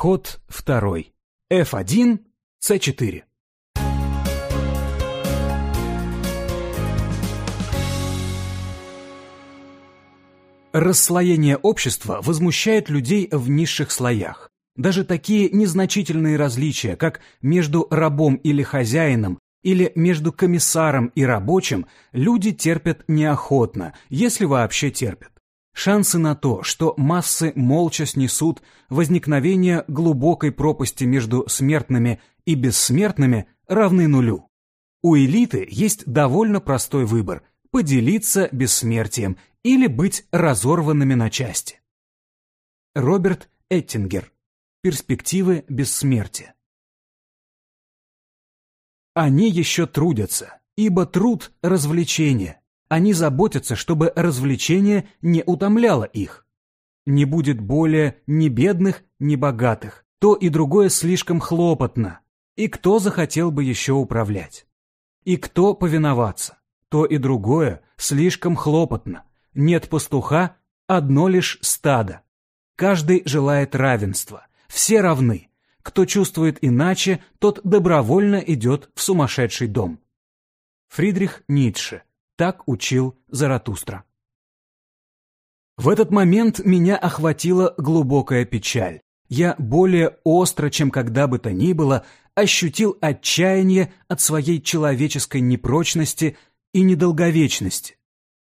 Ход второй. F1, C4. Расслоение общества возмущает людей в низших слоях. Даже такие незначительные различия, как между рабом или хозяином, или между комиссаром и рабочим, люди терпят неохотно, если вообще терпят. Шансы на то, что массы молча снесут возникновение глубокой пропасти между смертными и бессмертными, равны нулю. У элиты есть довольно простой выбор – поделиться бессмертием или быть разорванными на части. Роберт Эттингер. Перспективы бессмертия. Они еще трудятся, ибо труд – развлечение. Они заботятся, чтобы развлечение не утомляло их. Не будет более ни бедных, ни богатых. То и другое слишком хлопотно. И кто захотел бы еще управлять? И кто повиноваться? То и другое слишком хлопотно. Нет пастуха, одно лишь стадо. Каждый желает равенства. Все равны. Кто чувствует иначе, тот добровольно идет в сумасшедший дом. Фридрих Ницше. Так учил Заратустра. В этот момент меня охватила глубокая печаль. Я более остро, чем когда бы то ни было, ощутил отчаяние от своей человеческой непрочности и недолговечности.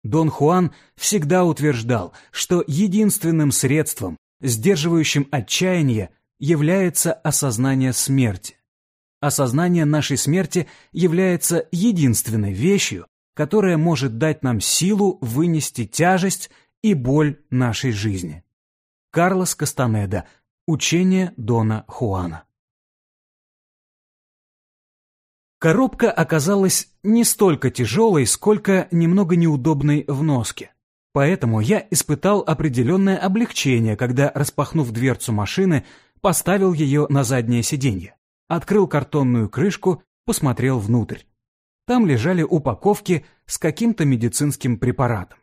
Дон Хуан всегда утверждал, что единственным средством, сдерживающим отчаяние, является осознание смерти. Осознание нашей смерти является единственной вещью, которая может дать нам силу вынести тяжесть и боль нашей жизни. Карлос Кастанеда. Учение Дона Хуана. Коробка оказалась не столько тяжелой, сколько немного неудобной в носке. Поэтому я испытал определенное облегчение, когда, распахнув дверцу машины, поставил ее на заднее сиденье, открыл картонную крышку, посмотрел внутрь. Там лежали упаковки с каким-то медицинским препаратом.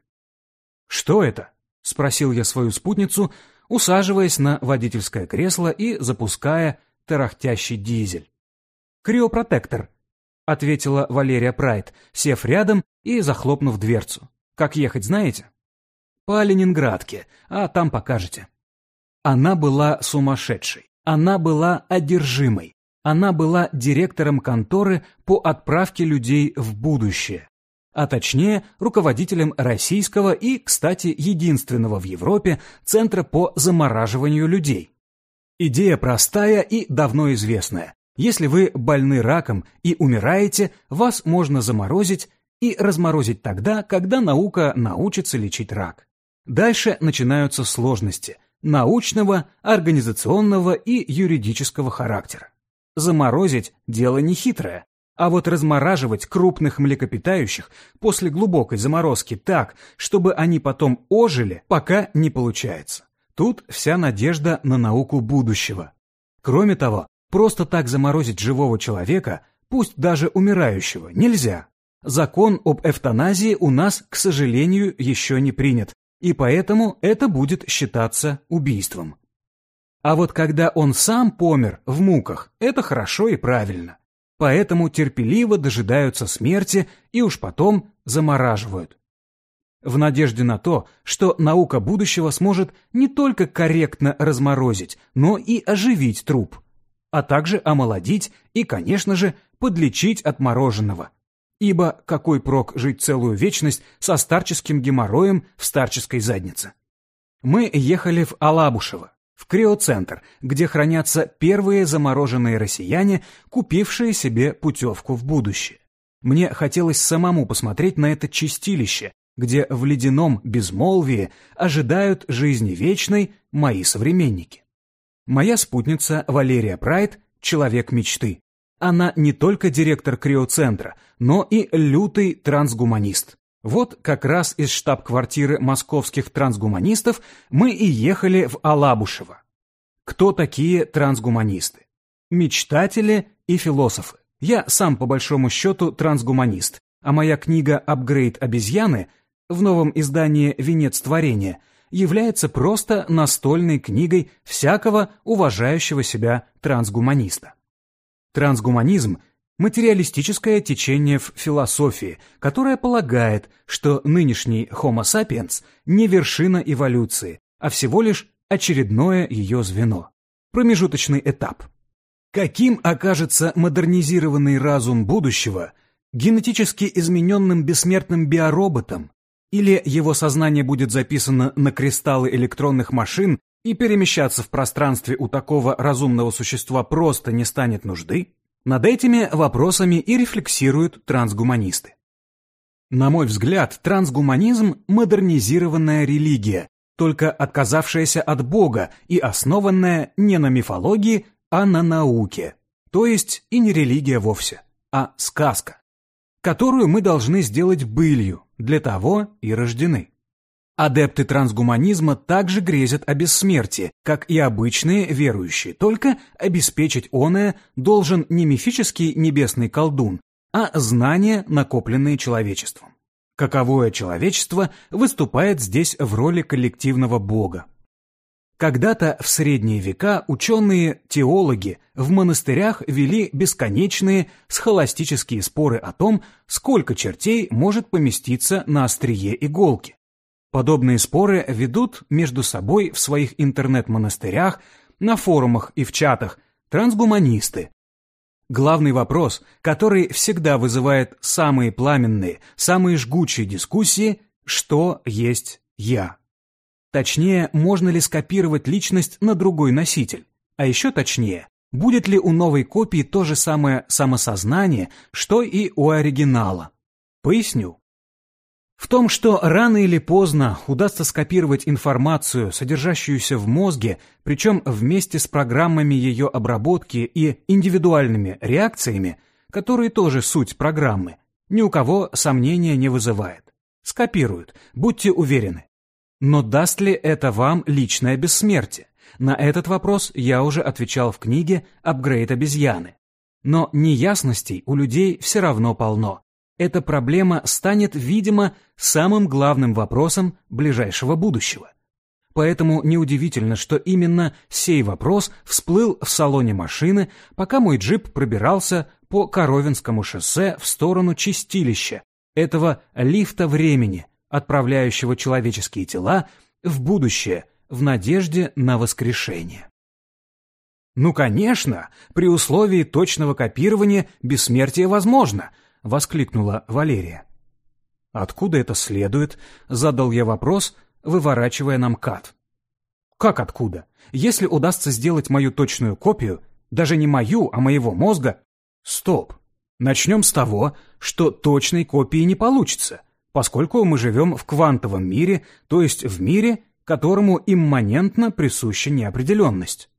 «Что это?» — спросил я свою спутницу, усаживаясь на водительское кресло и запуская тарахтящий дизель. «Криопротектор», ответила Валерия Прайд, сев рядом и захлопнув дверцу. Как ехать, знаете? По Ленинградке, а там покажете. Она была сумасшедшей. Она была одержимой. Она была директором конторы по отправке людей в будущее. А точнее, руководителем российского и, кстати, единственного в Европе Центра по замораживанию людей. Идея простая и давно известная. Если вы больны раком и умираете, вас можно заморозить и разморозить тогда, когда наука научится лечить рак. Дальше начинаются сложности научного, организационного и юридического характера. Заморозить – дело нехитрое, а вот размораживать крупных млекопитающих после глубокой заморозки так, чтобы они потом ожили, пока не получается. Тут вся надежда на науку будущего. Кроме того, Просто так заморозить живого человека, пусть даже умирающего, нельзя. Закон об эвтаназии у нас, к сожалению, еще не принят, и поэтому это будет считаться убийством. А вот когда он сам помер в муках, это хорошо и правильно. Поэтому терпеливо дожидаются смерти и уж потом замораживают. В надежде на то, что наука будущего сможет не только корректно разморозить, но и оживить труп – а также омолодить и, конечно же, подлечить от мороженого. Ибо какой прок жить целую вечность со старческим геморроем в старческой заднице? Мы ехали в Алабушево, в криоцентр, где хранятся первые замороженные россияне, купившие себе путевку в будущее. Мне хотелось самому посмотреть на это чистилище, где в ледяном безмолвии ожидают жизни вечной мои современники. Моя спутница Валерия Прайд – человек мечты. Она не только директор криоцентра, но и лютый трансгуманист. Вот как раз из штаб-квартиры московских трансгуманистов мы и ехали в Алабушево. Кто такие трансгуманисты? Мечтатели и философы. Я сам по большому счету трансгуманист, а моя книга «Апгрейд обезьяны» в новом издании «Венец творения» является просто настольной книгой всякого уважающего себя трансгуманиста. Трансгуманизм – материалистическое течение в философии, которое полагает, что нынешний Homo sapiens не вершина эволюции, а всего лишь очередное ее звено, промежуточный этап. Каким окажется модернизированный разум будущего генетически измененным бессмертным биороботом, или его сознание будет записано на кристаллы электронных машин и перемещаться в пространстве у такого разумного существа просто не станет нужды, над этими вопросами и рефлексируют трансгуманисты. На мой взгляд, трансгуманизм – модернизированная религия, только отказавшаяся от Бога и основанная не на мифологии, а на науке. То есть и не религия вовсе, а сказка, которую мы должны сделать былью, для того и рождены. Адепты трансгуманизма также грезят о бессмертии, как и обычные верующие, только обеспечить оное должен не мифический небесный колдун, а знания, накопленные человечеством. Каковое человечество выступает здесь в роли коллективного бога. Когда-то в средние века ученые-теологи в монастырях вели бесконечные схоластические споры о том, сколько чертей может поместиться на острие иголки. Подобные споры ведут между собой в своих интернет-монастырях, на форумах и в чатах трансгуманисты. Главный вопрос, который всегда вызывает самые пламенные, самые жгучие дискуссии – что есть «я». Точнее, можно ли скопировать личность на другой носитель? А еще точнее, будет ли у новой копии то же самое самосознание, что и у оригинала? Поясню. В том, что рано или поздно удастся скопировать информацию, содержащуюся в мозге, причем вместе с программами ее обработки и индивидуальными реакциями, которые тоже суть программы, ни у кого сомнения не вызывает. Скопируют, будьте уверены. Но даст ли это вам личное бессмертие? На этот вопрос я уже отвечал в книге «Апгрейд обезьяны». Но неясностей у людей все равно полно. Эта проблема станет, видимо, самым главным вопросом ближайшего будущего. Поэтому неудивительно, что именно сей вопрос всплыл в салоне машины, пока мой джип пробирался по Коровинскому шоссе в сторону чистилища, этого лифта времени – отправляющего человеческие тела в будущее в надежде на воскрешение. «Ну, конечно, при условии точного копирования бессмертие возможно», — воскликнула Валерия. «Откуда это следует?» — задал я вопрос, выворачивая нам кат. «Как откуда? Если удастся сделать мою точную копию, даже не мою, а моего мозга...» «Стоп! Начнем с того, что точной копии не получится поскольку мы живем в квантовом мире, то есть в мире, которому имманентно присуща неопределенность.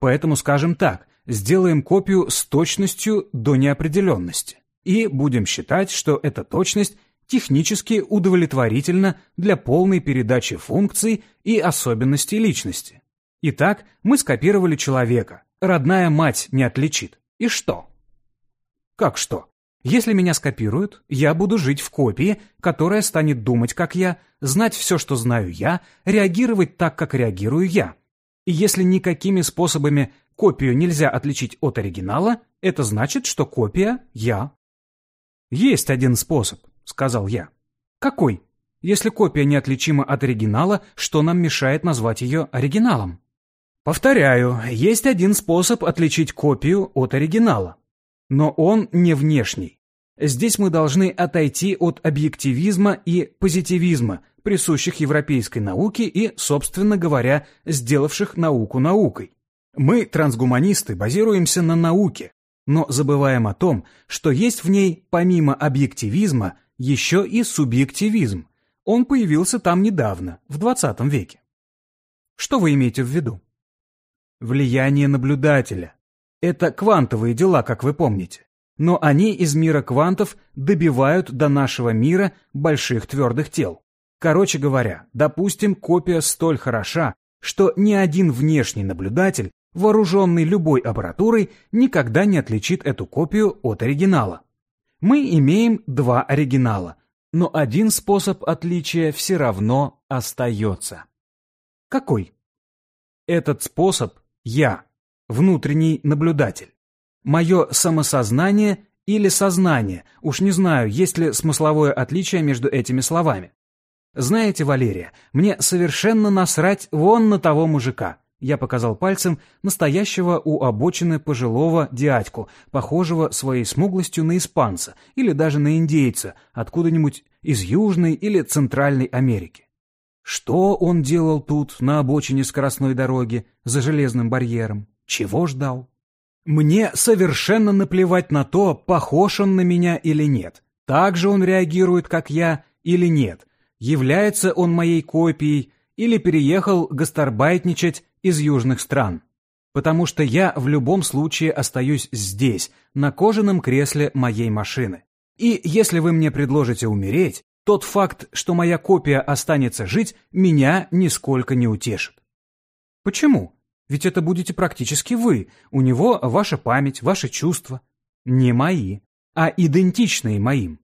Поэтому скажем так, сделаем копию с точностью до неопределенности и будем считать, что эта точность технически удовлетворительна для полной передачи функций и особенностей личности. Итак, мы скопировали человека, родная мать не отличит. И что? Как что? Если меня скопируют, я буду жить в копии, которая станет думать, как я, знать все, что знаю я, реагировать так, как реагирую я. И если никакими способами копию нельзя отличить от оригинала, это значит, что копия — я. «Есть один способ», — сказал я. «Какой? Если копия неотличима от оригинала, что нам мешает назвать ее оригиналом?» Повторяю, есть один способ отличить копию от оригинала. Но он не внешний. Здесь мы должны отойти от объективизма и позитивизма, присущих европейской науке и, собственно говоря, сделавших науку наукой. Мы, трансгуманисты, базируемся на науке, но забываем о том, что есть в ней, помимо объективизма, еще и субъективизм. Он появился там недавно, в 20 веке. Что вы имеете в виду? Влияние наблюдателя, это квантовые дела, как вы помните. Но они из мира квантов добивают до нашего мира больших твердых тел. Короче говоря, допустим, копия столь хороша, что ни один внешний наблюдатель, вооруженный любой аппаратурой, никогда не отличит эту копию от оригинала. Мы имеем два оригинала, но один способ отличия все равно остается. Какой? Этот способ – я, внутренний наблюдатель. Мое самосознание или сознание, уж не знаю, есть ли смысловое отличие между этими словами. Знаете, Валерия, мне совершенно насрать вон на того мужика. Я показал пальцем настоящего у обочины пожилого дядьку, похожего своей смуглостью на испанца или даже на индейца, откуда-нибудь из Южной или Центральной Америки. Что он делал тут, на обочине скоростной дороги, за железным барьером? Чего ждал? Мне совершенно наплевать на то, похож он на меня или нет. Так же он реагирует, как я, или нет. Является он моей копией, или переехал гастарбайтничать из южных стран. Потому что я в любом случае остаюсь здесь, на кожаном кресле моей машины. И если вы мне предложите умереть, тот факт, что моя копия останется жить, меня нисколько не утешит. Почему? Ведь это будете практически вы, у него ваша память, ваши чувства. Не мои, а идентичные моим.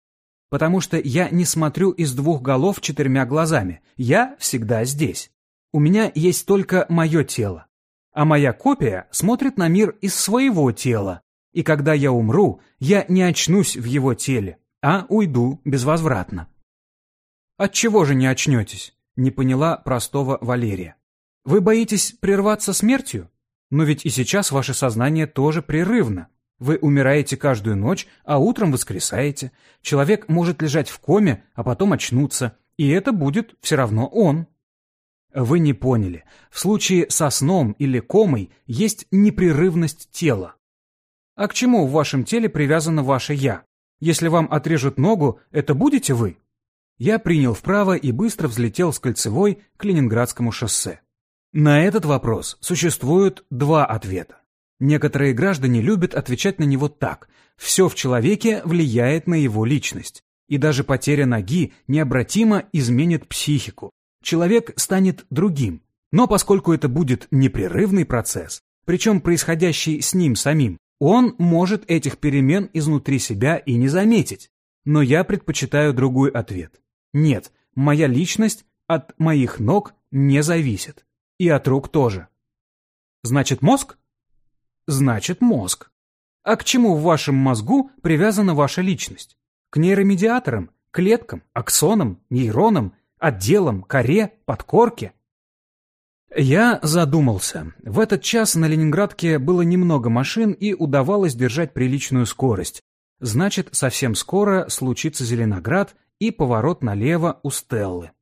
Потому что я не смотрю из двух голов четырьмя глазами, я всегда здесь. У меня есть только мое тело. А моя копия смотрит на мир из своего тела. И когда я умру, я не очнусь в его теле, а уйду безвозвратно. От чего же не очнетесь? Не поняла простого Валерия. Вы боитесь прерваться смертью? Но ведь и сейчас ваше сознание тоже прерывно. Вы умираете каждую ночь, а утром воскресаете. Человек может лежать в коме, а потом очнуться, и это будет все равно он. Вы не поняли. В случае со сном или комой есть непрерывность тела. А к чему в вашем теле привязано ваше «я»? Если вам отрежут ногу, это будете вы? Я принял вправо и быстро взлетел с кольцевой к Ленинградскому шоссе. На этот вопрос существуют два ответа. Некоторые граждане любят отвечать на него так. Все в человеке влияет на его личность. И даже потеря ноги необратимо изменит психику, человек станет другим. Но поскольку это будет непрерывный процесс, причем происходящий с ним самим, он может этих перемен изнутри себя и не заметить. Но я предпочитаю другой ответ. Нет, моя личность от моих ног не зависит. И от рук тоже. Значит, мозг? Значит, мозг. А к чему в вашем мозгу привязана ваша личность? К нейромедиаторам, клеткам, аксонам, нейронам отделом, коре, подкорке. Я задумался. В этот час на Ленинградке было немного машин и удавалось держать приличную скорость. Значит, совсем скоро случится Зеленоград и поворот налево у Стеллы.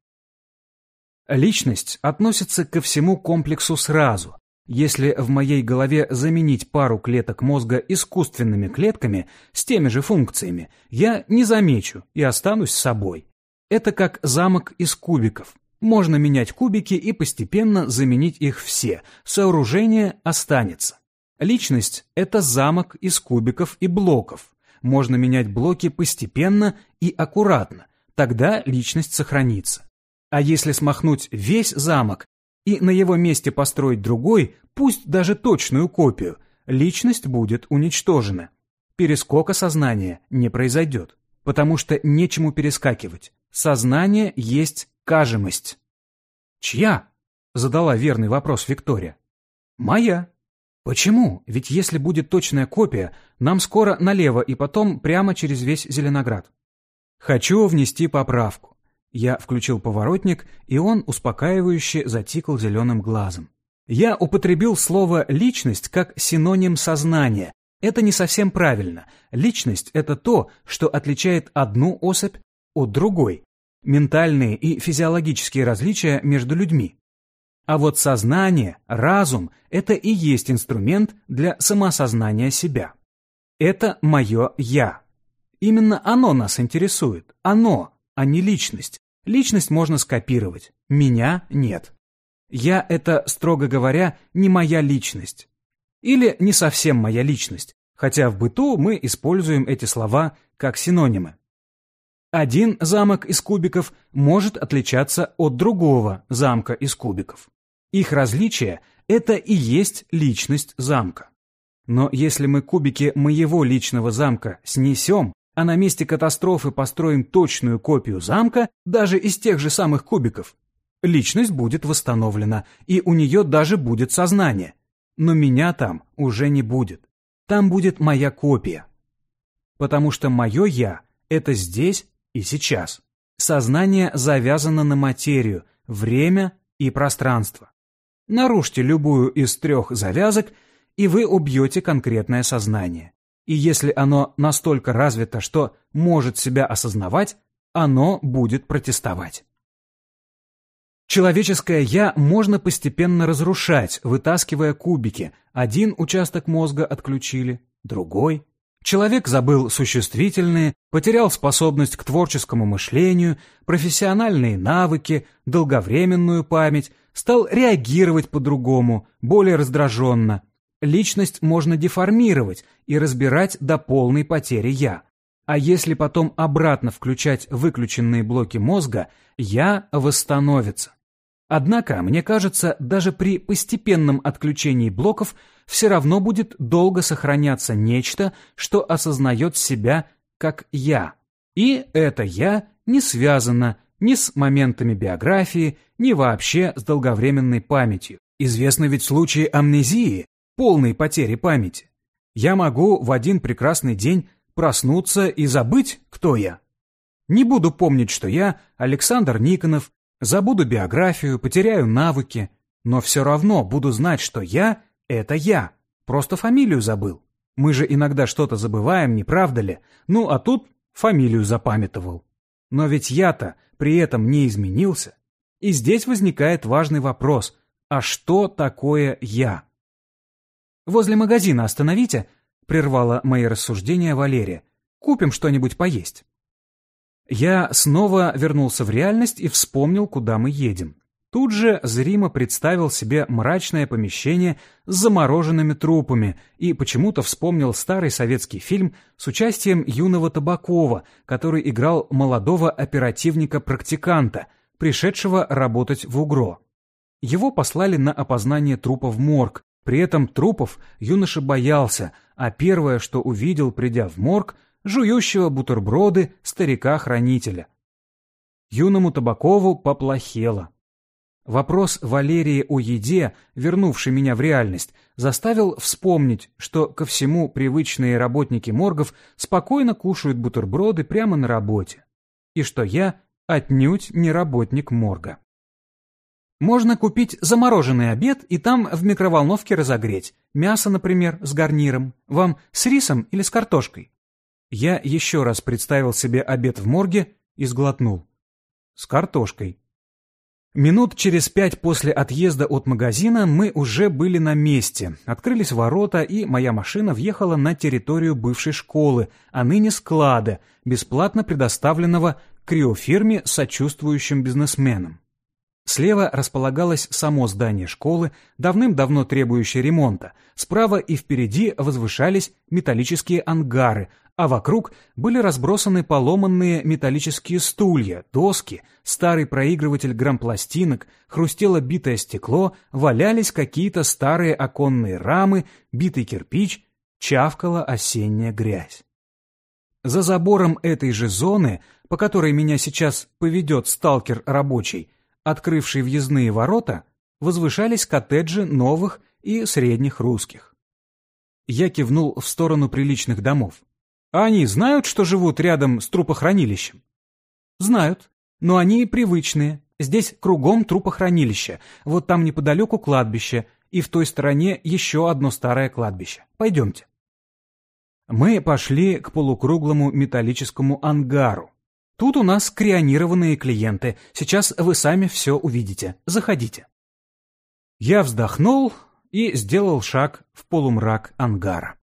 Личность относится ко всему комплексу сразу. Если в моей голове заменить пару клеток мозга искусственными клетками с теми же функциями, я не замечу и останусь собой. Это как замок из кубиков. Можно менять кубики и постепенно заменить их все. Сооружение останется. Личность – это замок из кубиков и блоков. Можно менять блоки постепенно и аккуратно. Тогда личность сохранится. А если смахнуть весь замок и на его месте построить другой, пусть даже точную копию, личность будет уничтожена. Перескока сознания не произойдет, потому что нечему перескакивать. Сознание есть кажемость. Чья? Задала верный вопрос Виктория. Моя. Почему? Ведь если будет точная копия, нам скоро налево и потом прямо через весь Зеленоград. Хочу внести поправку. Я включил поворотник, и он успокаивающе затикал зеленым глазом. Я употребил слово «личность» как синоним сознания. Это не совсем правильно. Личность — это то, что отличает одну особь от другой, ментальные и физиологические различия между людьми. А вот сознание, разум – это и есть инструмент для самосознания себя. Это мое «я». Именно оно нас интересует. Оно, а не личность. Личность можно скопировать. Меня нет. Я – это, строго говоря, не моя личность. Или не совсем моя личность, хотя в быту мы используем эти слова как синонимы. Один замок из кубиков может отличаться от другого замка из кубиков. Их различие – это и есть личность замка. Но если мы кубики моего личного замка снесем, а на месте катастрофы построим точную копию замка, даже из тех же самых кубиков, Личность будет восстановлена, и у нее даже будет сознание. Но меня там уже не будет. Там будет моя копия. Потому что мое «я» — это здесь и сейчас. Сознание завязано на материю, время и пространство. Нарушьте любую из трех завязок, и вы убьете конкретное сознание. И если оно настолько развито, что может себя осознавать, оно будет протестовать. Человеческое «я» можно постепенно разрушать, вытаскивая кубики. Один участок мозга отключили, другой. Человек забыл существительные, потерял способность к творческому мышлению, профессиональные навыки, долговременную память, стал реагировать по-другому, более раздраженно. Личность можно деформировать и разбирать до полной потери «я». А если потом обратно включать выключенные блоки мозга, «я» восстановится. Однако, мне кажется, даже при постепенном отключении блоков все равно будет долго сохраняться нечто, что осознает себя как «я». И это «я» не связано ни с моментами биографии, ни вообще с долговременной памятью. Известны ведь случаи амнезии, полной потери памяти. Я могу в один прекрасный день проснуться и забыть, кто я. Не буду помнить, что я Александр Никонов, Забуду биографию, потеряю навыки, но все равно буду знать, что я — это я. Просто фамилию забыл. Мы же иногда что-то забываем, не правда ли? Ну, а тут фамилию запамятовал. Но ведь я-то при этом не изменился. И здесь возникает важный вопрос. А что такое я? «Возле магазина остановите», — прервала мои рассуждения Валерия. «Купим что-нибудь поесть». Я снова вернулся в реальность и вспомнил, куда мы едем. Тут же зримо представил себе мрачное помещение с замороженными трупами и почему-то вспомнил старый советский фильм с участием юного Табакова, который играл молодого оперативника-практиканта, пришедшего работать в УГРО. Его послали на опознание трупа в морг. При этом трупов юноша боялся, а первое, что увидел, придя в морг – жующего бутерброды старика-хранителя. Юному Табакову поплохело. Вопрос Валерии о еде, вернувший меня в реальность, заставил вспомнить, что ко всему привычные работники моргов спокойно кушают бутерброды прямо на работе, и что я отнюдь не работник морга. Можно купить замороженный обед и там в микроволновке разогреть. Мясо, например, с гарниром. Вам с рисом или с картошкой? Я еще раз представил себе обед в морге и сглотнул. С картошкой. Минут через пять после отъезда от магазина мы уже были на месте. Открылись ворота, и моя машина въехала на территорию бывшей школы, а ныне склада, бесплатно предоставленного криофирме сочувствующим бизнесменам. Слева располагалось само здание школы, давным-давно требующее ремонта. Справа и впереди возвышались металлические ангары, а вокруг были разбросаны поломанные металлические стулья, доски, старый проигрыватель грампластинок, хрустело битое стекло, валялись какие-то старые оконные рамы, битый кирпич, чавкала осенняя грязь. За забором этой же зоны, по которой меня сейчас поведет сталкер рабочий, открывший въездные ворота, возвышались коттеджи новых и средних русских. Я кивнул в сторону приличных домов. А они знают, что живут рядом с трупохранилищем? Знают, но они привычные. Здесь кругом трупохранилище, вот там неподалеку кладбище, и в той стороне еще одно старое кладбище. Пойдемте. Мы пошли к полукруглому металлическому ангару. Тут у нас крионированные клиенты. Сейчас вы сами все увидите. Заходите. Я вздохнул и сделал шаг в полумрак ангара.